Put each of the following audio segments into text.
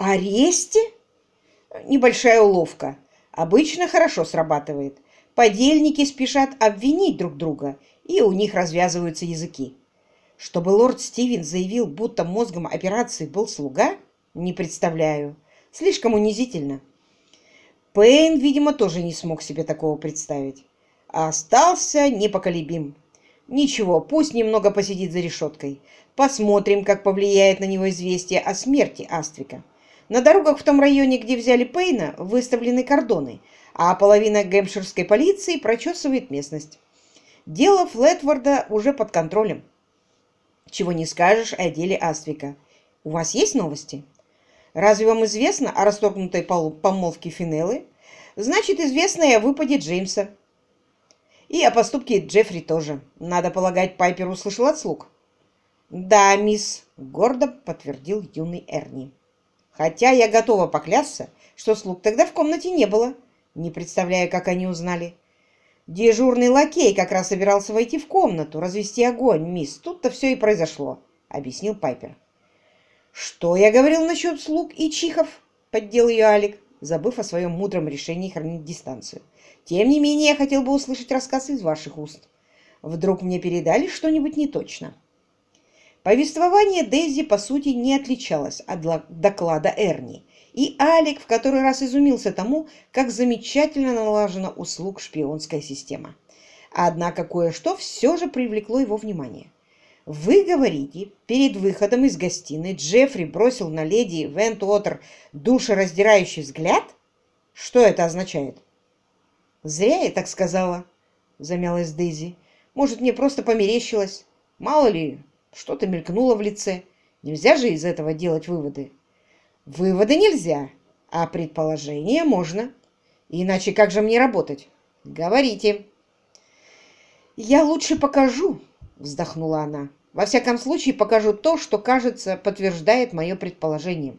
аресте? Небольшая уловка. Обычно хорошо срабатывает. Подельники спешат обвинить друг друга, и у них развязываются языки. Чтобы лорд Стивен заявил, будто мозгом операции был слуга, не представляю. Слишком унизительно. Пейн, видимо, тоже не смог себе такого представить. А остался непоколебим. Ничего, пусть немного посидит за решеткой. Посмотрим, как повлияет на него известие о смерти Аствика. На дорогах в том районе, где взяли Пейна, выставлены кордоны, а половина гэмпширской полиции прочесывает местность. Дело Флетворда уже под контролем. Чего не скажешь о деле Аствика. У вас есть новости? Разве вам известно о расторгнутой помолвке Финеллы? Значит, известно и о выпаде Джеймса. И о поступке Джеффри тоже. Надо полагать, Пайпер услышал от слуг. «Да, мисс», — гордо подтвердил юный Эрни. «Хотя я готова поклясться, что слуг тогда в комнате не было. Не представляю, как они узнали. Дежурный лакей как раз собирался войти в комнату, развести огонь, мисс. Тут-то все и произошло», — объяснил Пайпер. «Что я говорил насчет слуг и чихов?» — поддел ее Алик, забыв о своем мудром решении хранить дистанцию. «Тем не менее, я хотел бы услышать рассказ из ваших уст. Вдруг мне передали что-нибудь неточно?» Повествование Дейзи, по сути, не отличалось от доклада Эрни, и Алик в который раз изумился тому, как замечательно налажена услуг шпионская система. Однако кое-что все же привлекло его внимание. Вы говорите, перед выходом из гостиной Джеффри бросил на леди Вентуотер душераздирающий взгляд? Что это означает? Зря я так сказала, замялась Дейзи. Может, мне просто померещилось. Мало ли, что-то мелькнуло в лице. Нельзя же из этого делать выводы. Выводы нельзя, а предположения можно. Иначе как же мне работать? Говорите. Я лучше покажу, вздохнула она. Во всяком случае, покажу то, что, кажется, подтверждает мое предположение.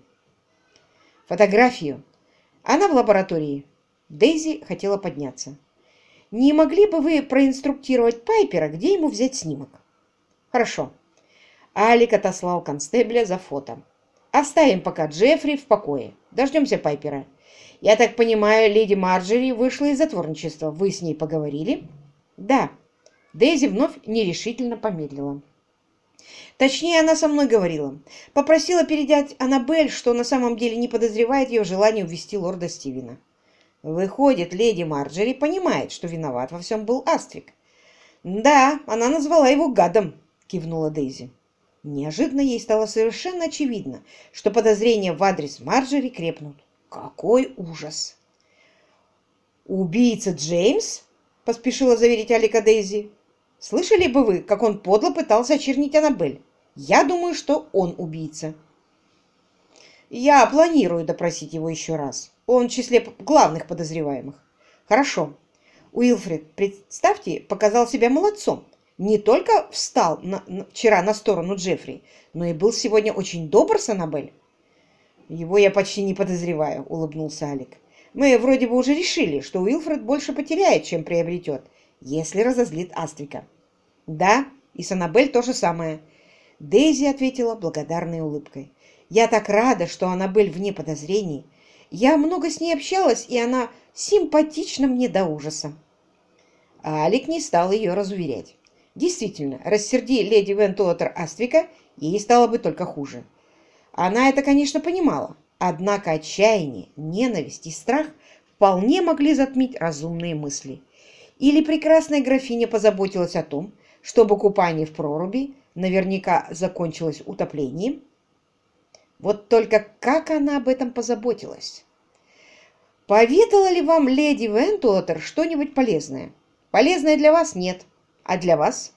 Фотографию. Она в лаборатории. Дейзи хотела подняться. Не могли бы вы проинструктировать Пайпера, где ему взять снимок? Хорошо. Алик отослал констебля за фото. Оставим пока Джеффри в покое. Дождемся Пайпера. Я так понимаю, леди Марджери вышла из затворничества. Вы с ней поговорили? Да. Дейзи вновь нерешительно помедлила. Точнее, она со мной говорила. Попросила передать Аннабель, что на самом деле не подозревает ее желание увести лорда Стивена. Выходит, леди Марджери понимает, что виноват во всем был Аствик. «Да, она назвала его гадом», — кивнула Дейзи. Неожиданно ей стало совершенно очевидно, что подозрения в адрес Марджери крепнут. Какой ужас! «Убийца Джеймс?» — поспешила заверить Алика Дейзи. «Слышали бы вы, как он подло пытался очернить Аннабель? Я думаю, что он убийца». «Я планирую допросить его еще раз. Он в числе главных подозреваемых». «Хорошо. Уилфред, представьте, показал себя молодцом не только встал на, вчера на сторону Джеффри, но и был сегодня очень добр с Аннабель. Его я почти не подозреваю, улыбнулся Алик. Мы вроде бы уже решили, что Уилфред больше потеряет, чем приобретет, если разозлит Аствика. Да, и с Аннабель то же самое. Дейзи ответила благодарной улыбкой. Я так рада, что Аннабель вне подозрений. Я много с ней общалась, и она симпатична мне до ужаса. А Алик не стал ее разуверять. Действительно, рассерди леди Вентуотер Аствика, ей стало бы только хуже. Она это, конечно, понимала, однако отчаяние, ненависть и страх вполне могли затмить разумные мысли. Или прекрасная графиня позаботилась о том, чтобы купание в проруби наверняка закончилось утоплением. Вот только как она об этом позаботилась? Поведала ли вам леди Вентуотер что-нибудь полезное? Полезное для вас нет. А для вас?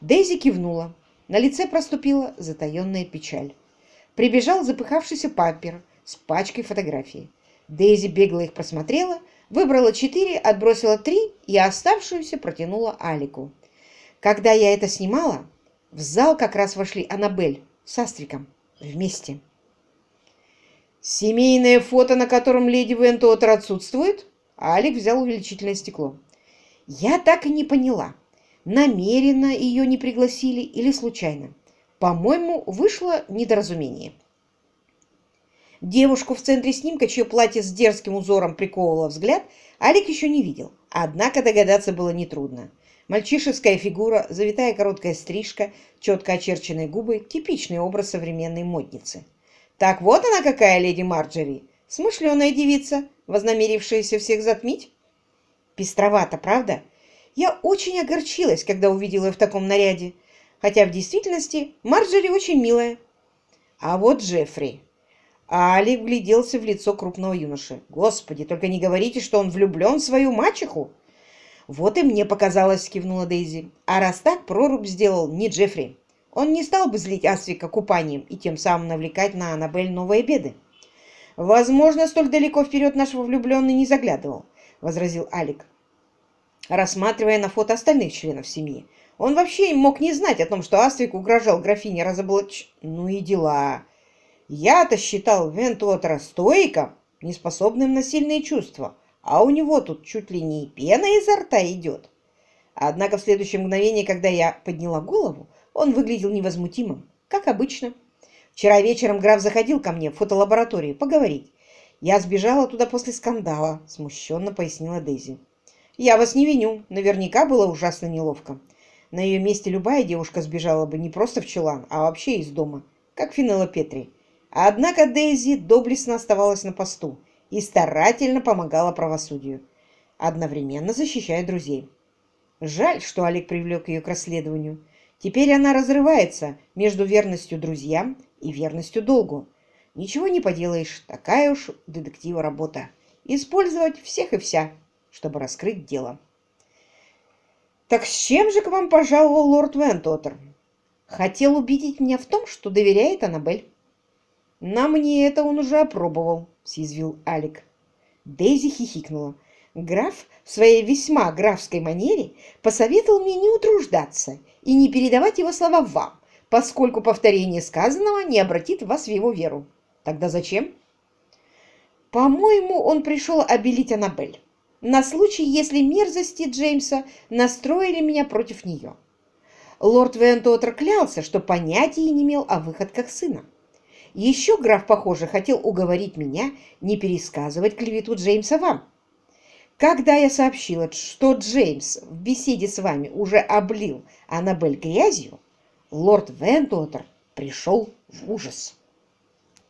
Дейзи кивнула. На лице проступила затаенная печаль. Прибежал запыхавшийся папер с пачкой фотографий. Дейзи бегло их просмотрела, выбрала четыре, отбросила три и оставшуюся протянула Алику. Когда я это снимала, в зал как раз вошли Аннабель с Астриком вместе. Семейное фото, на котором леди Вентуотер отсутствует? Алик взял увеличительное стекло. Я так и не поняла, намеренно ее не пригласили или случайно. По-моему, вышло недоразумение. Девушку в центре снимка, чье платье с дерзким узором приковывало взгляд, Алик еще не видел, однако догадаться было нетрудно. Мальчишеская фигура, завитая короткая стрижка, четко очерченные губы – типичный образ современной модницы. Так вот она какая, леди Марджери, смышленая девица, вознамерившаяся всех затмить. Пестровато, правда? Я очень огорчилась, когда увидела ее в таком наряде, хотя в действительности Марджери очень милая. А вот Джеффри. Али вгляделся в лицо крупного юноши. Господи, только не говорите, что он влюблен в свою мачеху. Вот и мне показалось, кивнула Дейзи. А раз так, прорубь сделал не Джеффри. Он не стал бы злить Асвика купанием и тем самым навлекать на Аннабель новые беды. Возможно, столь далеко вперед нашего влюбленный не заглядывал, возразил Алик, рассматривая на фото остальных членов семьи. Он вообще мог не знать о том, что Асвик угрожал графине разоблач... Ну и дела. Я-то считал Вентуотера стоиком, неспособным на сильные чувства, а у него тут чуть ли не пена изо рта идет. Однако в следующее мгновение, когда я подняла голову, он выглядел невозмутимым, как обычно. Вчера вечером граф заходил ко мне в фотолабораторию поговорить. Я сбежала туда после скандала, смущенно пояснила Дейзи. Я вас не виню, наверняка было ужасно неловко. На ее месте любая девушка сбежала бы не просто в чулан, а вообще из дома, как Финелла Петри. Однако Дейзи доблестно оставалась на посту и старательно помогала правосудию, одновременно защищая друзей. Жаль, что Олег привлек ее к расследованию. Теперь она разрывается между верностью друзьям и верностью долгу. Ничего не поделаешь, такая уж детектива работа. Использовать всех и вся, чтобы раскрыть дело. «Так с чем же к вам пожаловал лорд Вентотер?» «Хотел убедить меня в том, что доверяет Аннабель». «На мне это он уже опробовал», — съязвил Алик. Дейзи хихикнула. Граф в своей весьма графской манере посоветовал мне не утруждаться и не передавать его слова вам, поскольку повторение сказанного не обратит вас в его веру. Тогда зачем? По-моему, он пришел обелить Аннабель на случай, если мерзости Джеймса настроили меня против нее. Лорд Вентотер клялся, что понятия не имел о выходках сына. Еще граф, похоже, хотел уговорить меня не пересказывать клевету Джеймса вам. Когда я сообщила, что Джеймс в беседе с вами уже облил Аннабель грязью, лорд Вентотер пришел в ужас.